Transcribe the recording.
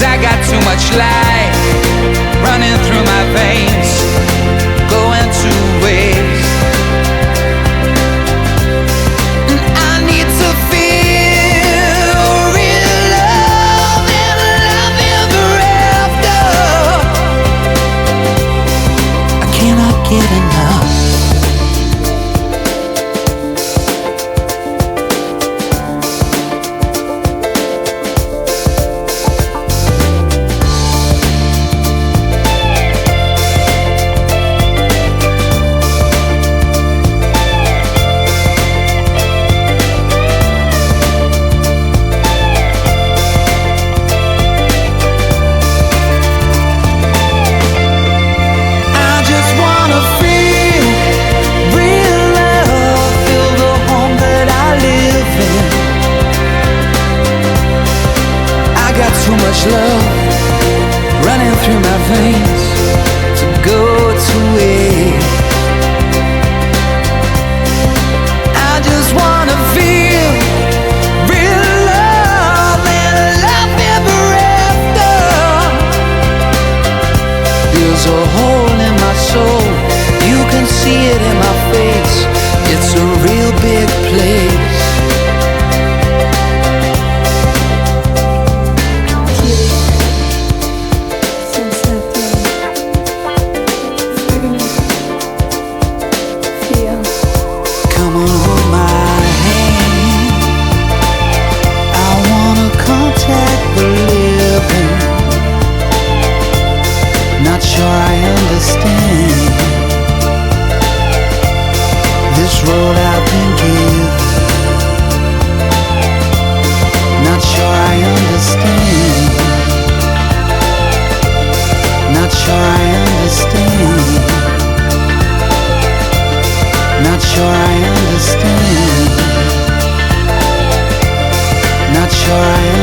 Cause I got too much life running through my veins, much love running through my veins to go to waste. I just wanna feel real love and love ever after. There's a hole in my soul, you can see it in my face. It's a real big place. My hand. I wanna contact the living. Not sure I understand this road time